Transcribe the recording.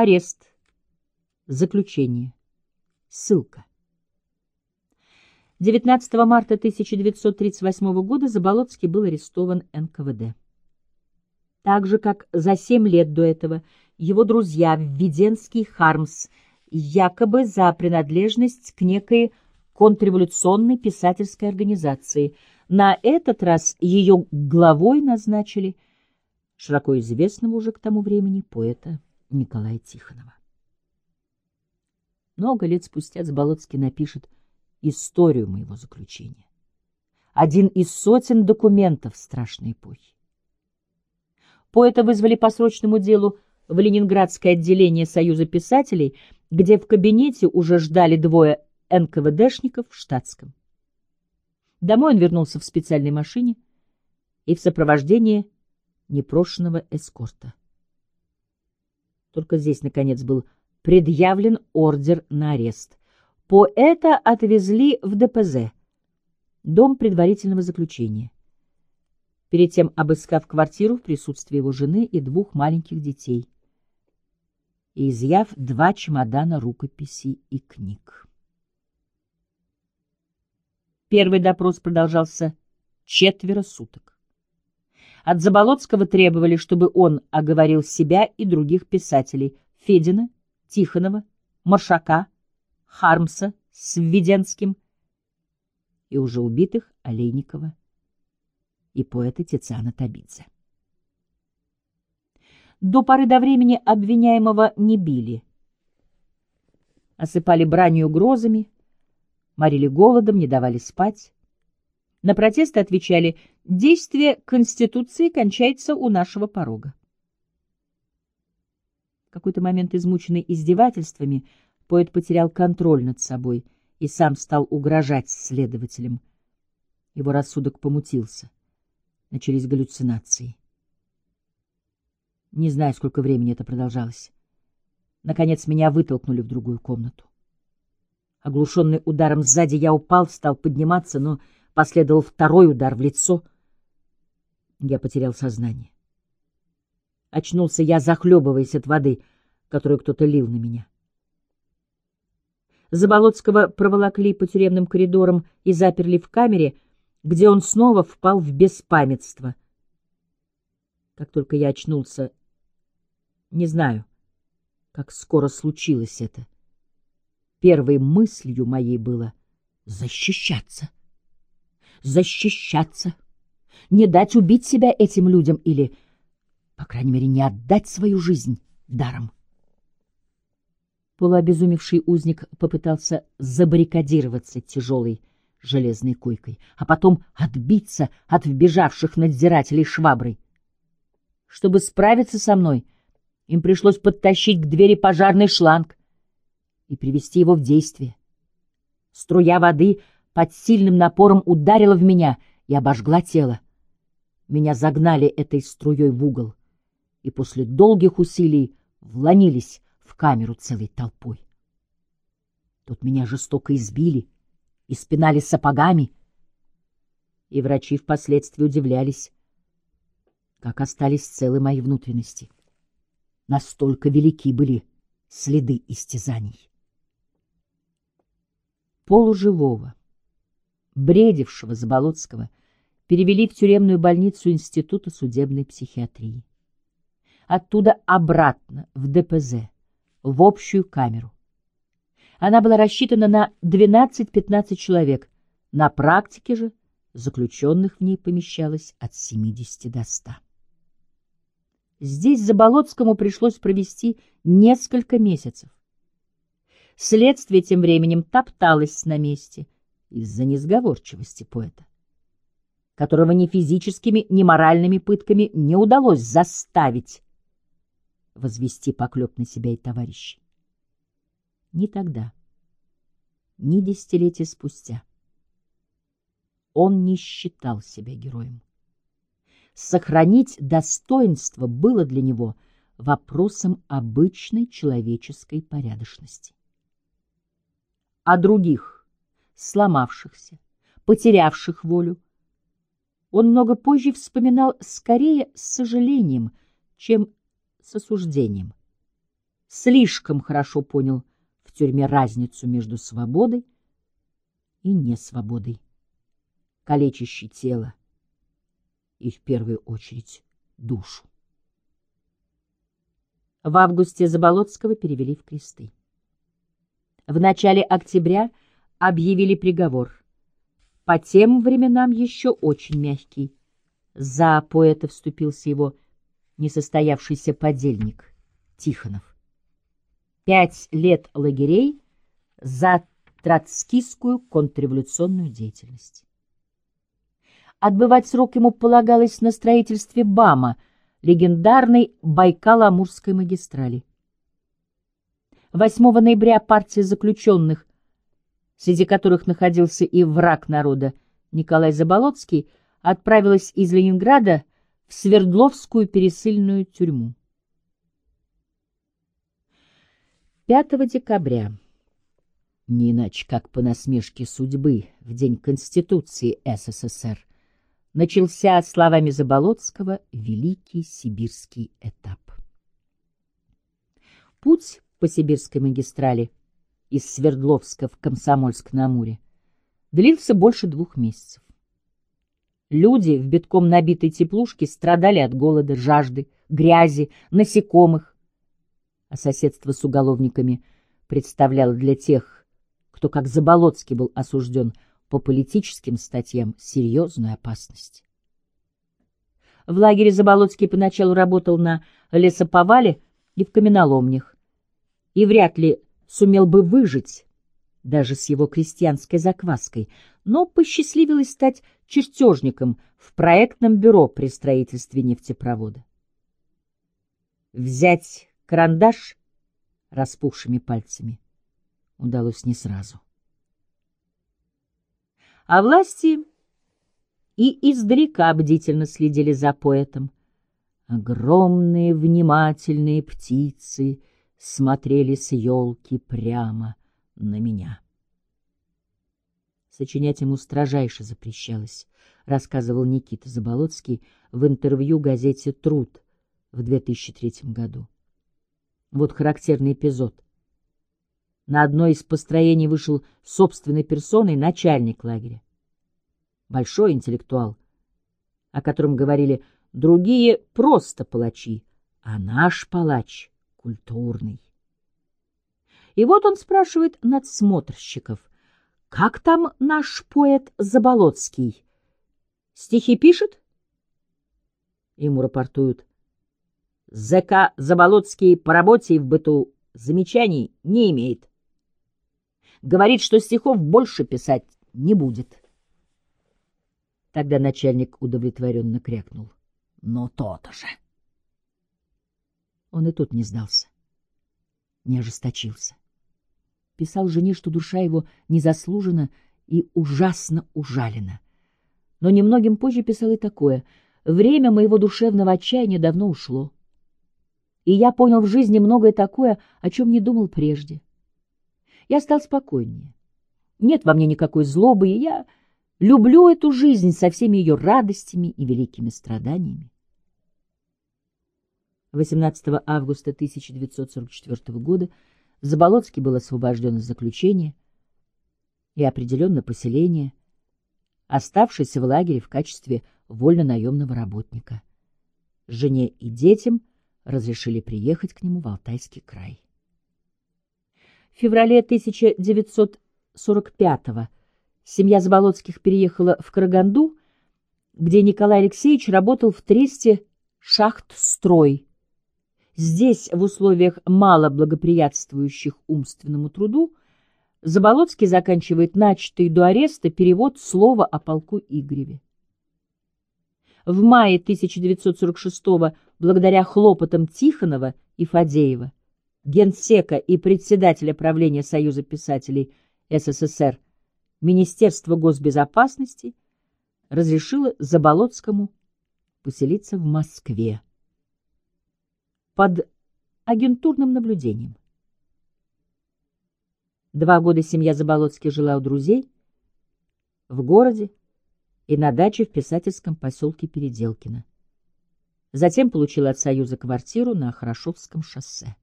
Арест. Заключение. Ссылка. 19 марта 1938 года Заболоцкий был арестован НКВД. Так же, как за семь лет до этого его друзья Введенский Хармс якобы за принадлежность к некой контрреволюционной писательской организации. На этот раз ее главой назначили широко известного уже к тому времени поэта Николая Тихонова. Много лет спустя Заболоцкий напишет историю моего заключения. Один из сотен документов страшной эпохи. Поэта вызвали по срочному делу в Ленинградское отделение Союза писателей, где в кабинете уже ждали двое НКВДшников в штатском. Домой он вернулся в специальной машине и в сопровождении непрошенного эскорта. Только здесь, наконец, был предъявлен ордер на арест. Поэта отвезли в ДПЗ, дом предварительного заключения. Перед тем обыскав квартиру в присутствии его жены и двух маленьких детей и изъяв два чемодана рукописей и книг. Первый допрос продолжался четверо суток. От Заболоцкого требовали, чтобы он оговорил себя и других писателей Федина, Тихонова, Маршака, Хармса с и уже убитых Олейникова и поэта Тициана Табидзе. До поры до времени обвиняемого не били. Осыпали бранью угрозами, морили голодом, не давали спать. На протесты отвечали «Действие Конституции кончается у нашего порога». В какой-то момент, измученный издевательствами, поэт потерял контроль над собой и сам стал угрожать следователям. Его рассудок помутился. Начались галлюцинации. Не знаю, сколько времени это продолжалось. Наконец меня вытолкнули в другую комнату. Оглушенный ударом сзади, я упал, стал подниматься, но последовал второй удар в лицо. Я потерял сознание. Очнулся я, захлебываясь от воды, которую кто-то лил на меня. Заболоцкого проволокли по тюремным коридорам и заперли в камере, где он снова впал в беспамятство. Как только я очнулся, не знаю, как скоро случилось это. Первой мыслью моей было защищаться. Защищаться. Не дать убить себя этим людям или, по крайней мере, не отдать свою жизнь даром. Полуобезумевший узник попытался забаррикадироваться тяжелой железной койкой, а потом отбиться от вбежавших надзирателей шваброй. Чтобы справиться со мной, им пришлось подтащить к двери пожарный шланг, и привести его в действие. Струя воды под сильным напором ударила в меня и обожгла тело. Меня загнали этой струей в угол, и после долгих усилий вломились в камеру целой толпой. Тут меня жестоко избили и спинали сапогами, и врачи впоследствии удивлялись, как остались целы мои внутренности. Настолько велики были следы истязаний полуживого, бредившего Заболоцкого, перевели в тюремную больницу Института судебной психиатрии. Оттуда обратно в ДПЗ, в общую камеру. Она была рассчитана на 12-15 человек, на практике же заключенных в ней помещалось от 70 до 100. Здесь Заболоцкому пришлось провести несколько месяцев. Следствие тем временем топталось на месте из-за несговорчивости поэта, которого ни физическими, ни моральными пытками не удалось заставить возвести поклеп на себя и товарищей. Ни тогда, ни десятилетия спустя он не считал себя героем. Сохранить достоинство было для него вопросом обычной человеческой порядочности а других, сломавшихся, потерявших волю. Он много позже вспоминал скорее с сожалением, чем с осуждением. слишком хорошо понял в тюрьме разницу между свободой и несвободой, калечащей тело и, в первую очередь, душу. В августе Заболоцкого перевели в кресты. В начале октября объявили приговор. По тем временам еще очень мягкий. За поэта вступился его несостоявшийся подельник Тихонов. Пять лет лагерей за троцкистскую контрреволюционную деятельность. Отбывать срок ему полагалось на строительстве БАМа, легендарной Байкало-Амурской магистрали. 8 ноября партия заключенных, среди которых находился и враг народа Николай Заболоцкий, отправилась из Ленинграда в Свердловскую пересыльную тюрьму. 5 декабря, не иначе как по насмешке судьбы, в день Конституции СССР, начался словами Заболоцкого великий сибирский этап. Путь по сибирской магистрали из Свердловска в Комсомольск-на-Амуре длился больше двух месяцев. Люди в битком набитой теплушке страдали от голода, жажды, грязи, насекомых. А соседство с уголовниками представляло для тех, кто, как Заболоцкий, был осужден по политическим статьям, серьезную опасность. В лагере Заболоцкий поначалу работал на лесоповале и в каменоломнях, и вряд ли сумел бы выжить, даже с его крестьянской закваской, но посчастливилось стать чертежником в проектном бюро при строительстве нефтепровода. Взять карандаш распухшими пальцами удалось не сразу. А власти и издалека бдительно следили за поэтом. Огромные внимательные птицы смотрели с елки прямо на меня. Сочинять ему строжайше запрещалось, рассказывал Никита Заболоцкий в интервью газете «Труд» в 2003 году. Вот характерный эпизод. На одной из построений вышел собственной персоной начальник лагеря. Большой интеллектуал, о котором говорили другие просто палачи, а наш палач культурный. И вот он спрашивает надсмотрщиков, как там наш поэт Заболоцкий? Стихи пишет? Ему рапортуют. ЗК Заболоцкий по работе и в быту замечаний не имеет. Говорит, что стихов больше писать не будет. Тогда начальник удовлетворенно крякнул. Но то-то же. Он и тут не сдался, не ожесточился писал жене, что душа его незаслуженно и ужасно ужалена. Но немногим позже писал и такое. «Время моего душевного отчаяния давно ушло. И я понял в жизни многое такое, о чем не думал прежде. Я стал спокойнее. Нет во мне никакой злобы, и я люблю эту жизнь со всеми ее радостями и великими страданиями. 18 августа 1944 года Заболоцкий был освобожден из заключения и определен на поселение, оставшийся в лагере в качестве вольно-наемного работника. Жене и детям разрешили приехать к нему в Алтайский край. В феврале 1945-го семья Заболоцких переехала в Караганду, где Николай Алексеевич работал в тресте «Шахт-строй», Здесь, в условиях мало благоприятствующих умственному труду, Заболоцкий заканчивает начатый до ареста перевод слова о полку Игореве. В мае 1946 благодаря хлопотам Тихонова и Фадеева, генсека и председателя правления Союза писателей СССР, Министерство госбезопасности разрешило Заболоцкому поселиться в Москве под агентурным наблюдением. Два года семья Заболоцких жила у друзей в городе и на даче в писательском поселке Переделкино. Затем получила от Союза квартиру на Хорошовском шоссе.